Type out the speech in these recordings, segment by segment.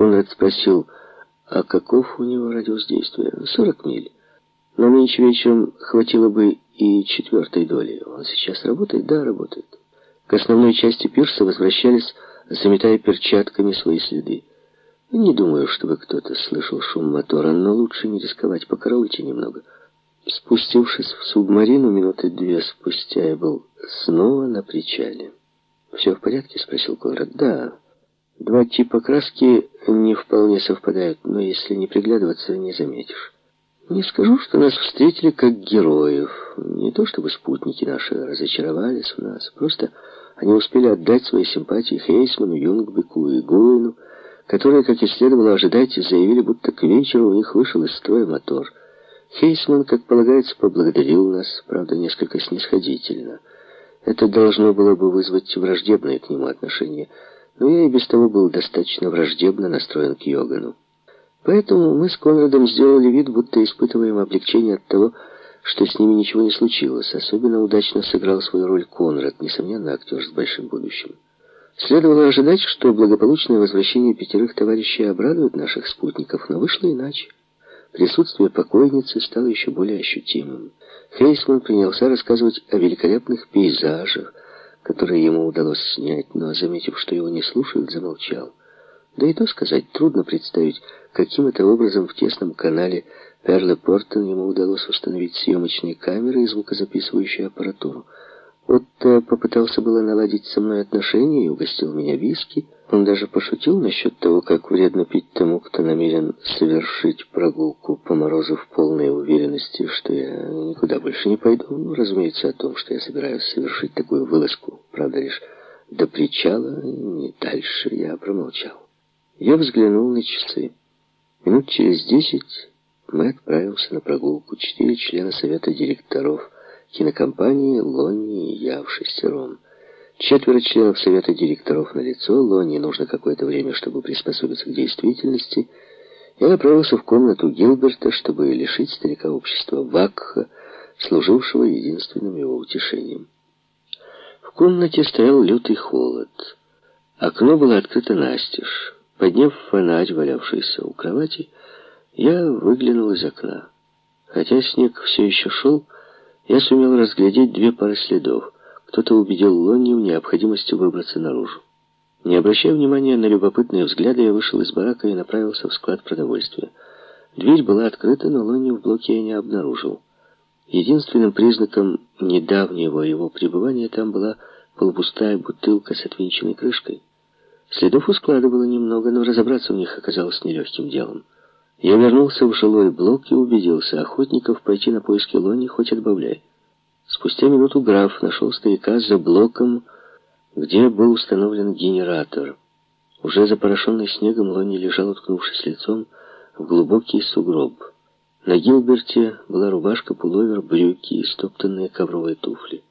Конрад спросил, а каков у него радиус действия? Сорок миль. Но нынче вечером хватило бы и четвертой доли. Он сейчас работает? Да, работает. К основной части пирса возвращались, заметая перчатками свои следы. Не думаю, чтобы кто-то слышал шум мотора, но лучше не рисковать, покоровайте немного. Спустившись в субмарину минуты две спустя, я был снова на причале. «Все в порядке?» — спросил Конрад. «Да. Два типа краски не вполне совпадают, но если не приглядываться, не заметишь. Не скажу, что нас встретили как героев. Не то чтобы спутники наши разочаровались в нас, просто они успели отдать свои симпатии Хейсману, Юнгбеку и Гуину, которые, как и следовало ожидать, заявили, будто к вечеру у них вышел из строя мотор. Хейсман, как полагается, поблагодарил нас, правда, несколько снисходительно. Это должно было бы вызвать враждебное к нему отношение, но я и без того был достаточно враждебно настроен к Йогану. Поэтому мы с Конрадом сделали вид, будто испытываем облегчение от того, что с ними ничего не случилось. Особенно удачно сыграл свою роль Конрад, несомненно, актер с большим будущим. Следовало ожидать, что благополучное возвращение пятерых товарищей обрадует наших спутников, но вышло иначе. Присутствие покойницы стало еще более ощутимым. Хейсман принялся рассказывать о великолепных пейзажах, которые ему удалось снять, но, заметив, что его не слушают, замолчал. Да и то сказать, трудно представить, каким это образом в тесном канале Перле Портон ему удалось установить съемочные камеры и звукозаписывающую аппаратуру. Отто попытался было наладить со мной отношения и угостил меня виски. Он даже пошутил насчет того, как вредно пить тому, кто намерен совершить прогулку по морозу в полной уверенности, что я никуда больше не пойду. Ну, разумеется, о том, что я собираюсь совершить такую вылазку, правда, лишь до причала, не дальше я промолчал. Я взглянул на часы. Минут через десять мы отправился на прогулку. Четыре члена совета директоров – кинокомпании Лонни и я в шестером. Четверо членов совета директоров на лицо. Лонни нужно какое-то время, чтобы приспособиться к действительности. Я направился в комнату Гилберта, чтобы лишить старика общества Вакха, служившего единственным его утешением. В комнате стоял лютый холод. Окно было открыто настежь. Подняв фонарь, валявшийся у кровати, я выглянул из окна. Хотя снег все еще шел, я сумел разглядеть две пары следов. Кто-то убедил Лонни в необходимости выбраться наружу. Не обращая внимания на любопытные взгляды, я вышел из барака и направился в склад продовольствия. Дверь была открыта, но Лонни в блоке я не обнаружил. Единственным признаком недавнего его пребывания там была полупустая бутылка с отвинченной крышкой. Следов у склада было немного, но разобраться в них оказалось нелегким делом. Я вернулся в жилой блок и убедился, охотников пойти на поиски Лони хоть отбавляй. Спустя минуту граф нашел старика за блоком, где был установлен генератор. Уже запорошенный снегом Лони лежал, уткнувшись лицом в глубокий сугроб. На Гилберте была рубашка, пуловер, брюки и стоптанные ковровые туфли.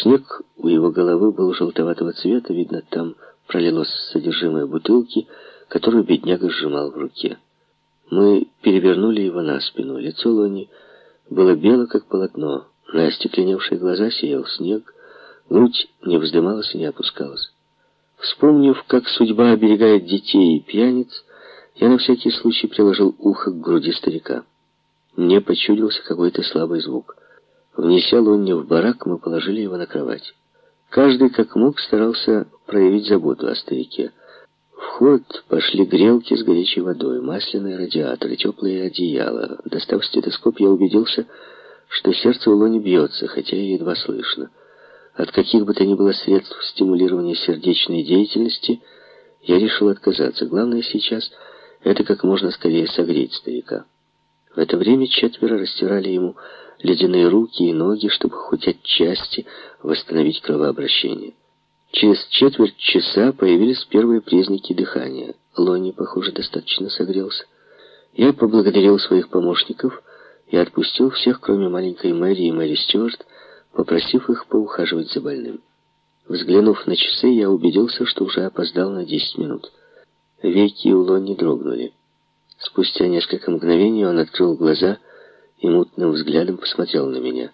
Снег у его головы был желтоватого цвета, видно, там пролилось содержимое бутылки, которую бедняга сжимал в руке. Мы перевернули его на спину. Лицо Лони было бело, как полотно. На остекленевшие глаза сиял снег. Грудь не вздымалась и не опускалась. Вспомнив, как судьба оберегает детей и пьяниц, я на всякий случай приложил ухо к груди старика. Мне почудился какой-то слабый звук. Внеся Лонни в барак, мы положили его на кровать. Каждый, как мог, старался проявить заботу о старике ход пошли грелки с горячей водой, масляные радиаторы, теплые одеяла. Достав стетоскоп, я убедился, что сердце у Лони бьется, хотя и едва слышно. От каких бы то ни было средств стимулирования сердечной деятельности я решил отказаться. Главное сейчас — это как можно скорее согреть старика. В это время четверо растирали ему ледяные руки и ноги, чтобы хоть отчасти восстановить кровообращение. Через четверть часа появились первые признаки дыхания. Лони, похоже, достаточно согрелся. Я поблагодарил своих помощников и отпустил всех, кроме маленькой Мэри и Мэри Стюарт, попросив их поухаживать за больным. Взглянув на часы, я убедился, что уже опоздал на 10 минут. Веки у Лони дрогнули. Спустя несколько мгновений он открыл глаза и мутным взглядом посмотрел на меня.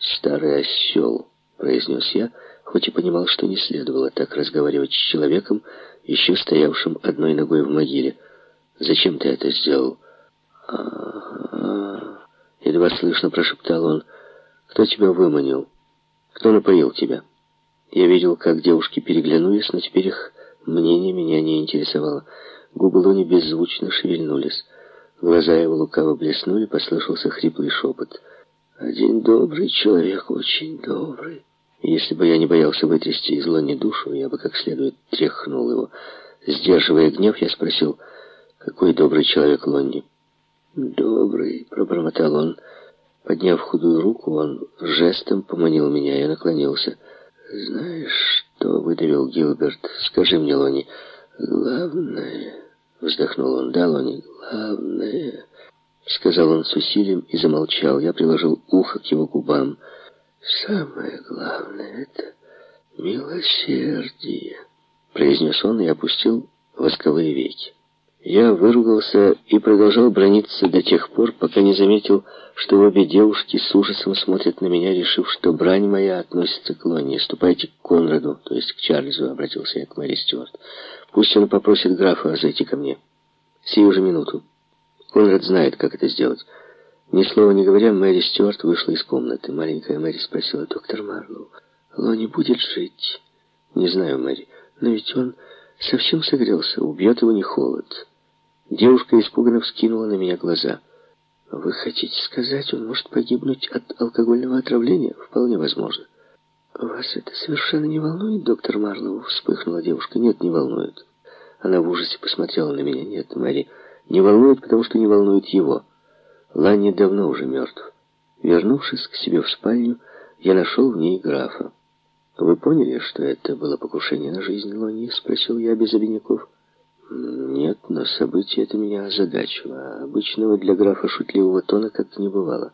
«Старый осел», — произнес я, — хоть и понимал, что не следовало так разговаривать с человеком, еще стоявшим одной ногой в могиле. «Зачем ты это сделал?» «А-а-а...» Едва слышно прошептал он. «Кто тебя выманил? Кто напоил тебя?» Я видел, как девушки переглянулись, но теперь их мнение меня не интересовало. Губы Луни беззвучно шевельнулись. Глаза его лукаво блеснули, послышался хриплый шепот. «Один добрый человек, очень добрый». Если бы я не боялся вытрясти из Лони душу, я бы как следует тряхнул его. Сдерживая гнев, я спросил, какой добрый человек Лонни. «Добрый», — пробормотал он. Подняв худую руку, он жестом поманил меня, я наклонился. «Знаешь что?» — выдавил Гилберт. «Скажи мне, Лони, главное...» — вздохнул он. «Да, Лони, главное...» — сказал он с усилием и замолчал. Я приложил ухо к его губам. «Самое главное — это милосердие», — произнес он и опустил восковые веки. Я выругался и продолжал брониться до тех пор, пока не заметил, что обе девушки с ужасом смотрят на меня, решив, что брань моя относится к Лоне. «Ступайте к Конраду, то есть к Чарльзу», — обратился я к Мэри Стюарт. «Пусть он попросит графа зайти ко мне. Сию же минуту. Конрад знает, как это сделать». Ни слова не говоря, Мэри Стюарт вышла из комнаты. Маленькая Мэри спросила, «Доктор Марлоу, Лони будет жить?» «Не знаю, Мэри, но ведь он совсем согрелся, убьет его не холод». Девушка испуганно вскинула на меня глаза. «Вы хотите сказать, он может погибнуть от алкогольного отравления? Вполне возможно». «Вас это совершенно не волнует, доктор Марлоу?» Вспыхнула девушка. «Нет, не волнует». Она в ужасе посмотрела на меня. «Нет, Мэри, не волнует, потому что не волнует его». Ланни давно уже мертв. Вернувшись к себе в спальню, я нашел в ней графа. «Вы поняли, что это было покушение на жизнь Ланни?» — спросил я без обиняков. Нет, но событие это меня озадачило. Обычного для графа шутливого тона как-то не бывало.